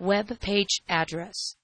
web page address.